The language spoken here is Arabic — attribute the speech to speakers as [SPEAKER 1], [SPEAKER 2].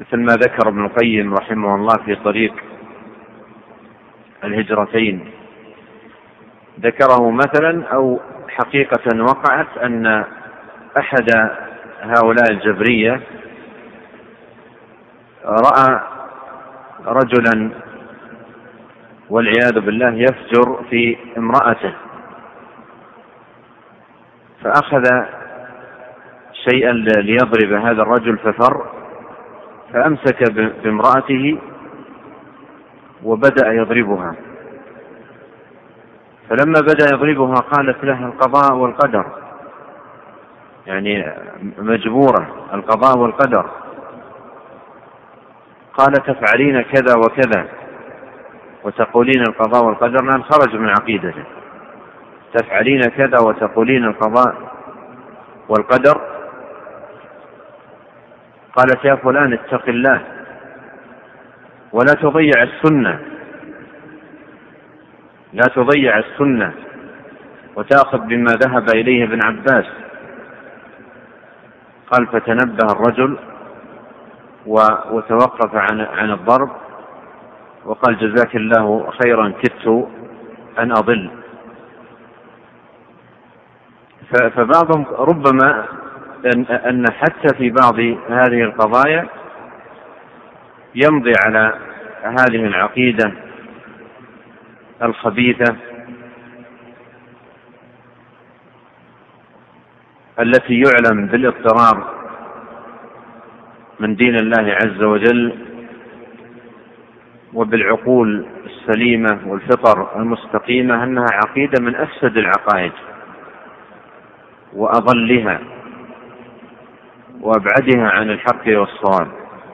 [SPEAKER 1] مثل ما ذكر ابن القيم رحمه الله في طريق الهجرتين. ذكره مثلا أو حقيقة وقعت أن أحد هؤلاء الجبرية رأى رجلا والعياذ بالله يفجر في امرأته فأخذ شيئا ليضرب هذا الرجل ففر فأمسك بامرأته وبدأ يضربها. فلما بدأ يضربها قالت له القضاء والقدر. يعني مجبورة القضاء والقدر. قال تفعلين كذا وكذا؟ وتقولين القضاء والقدر؟ لأن خرج من عقيدته. تفعلين كذا وتقولين القضاء والقدر؟ قالت يا فلان اتق الله ولا تضيع السنة. لا تضيع السنة وتأخذ بما ذهب إليه ابن عباس. قال فتنبه الرجل وتوقف عن عن الضرب وقال جزاك الله خيرا كدت أن أضل. فبعضهم ربما أن حتى في بعض هذه القضايا يمضي على هذه العقيدة الخبيثة التي يعلم بالاضطرار من دين الله عز وجل وبالعقول السليمة والفطر المستقيمة أنها عقيدة من أفسد العقائد وأضلها. وأبعدها عن الحق والصواب.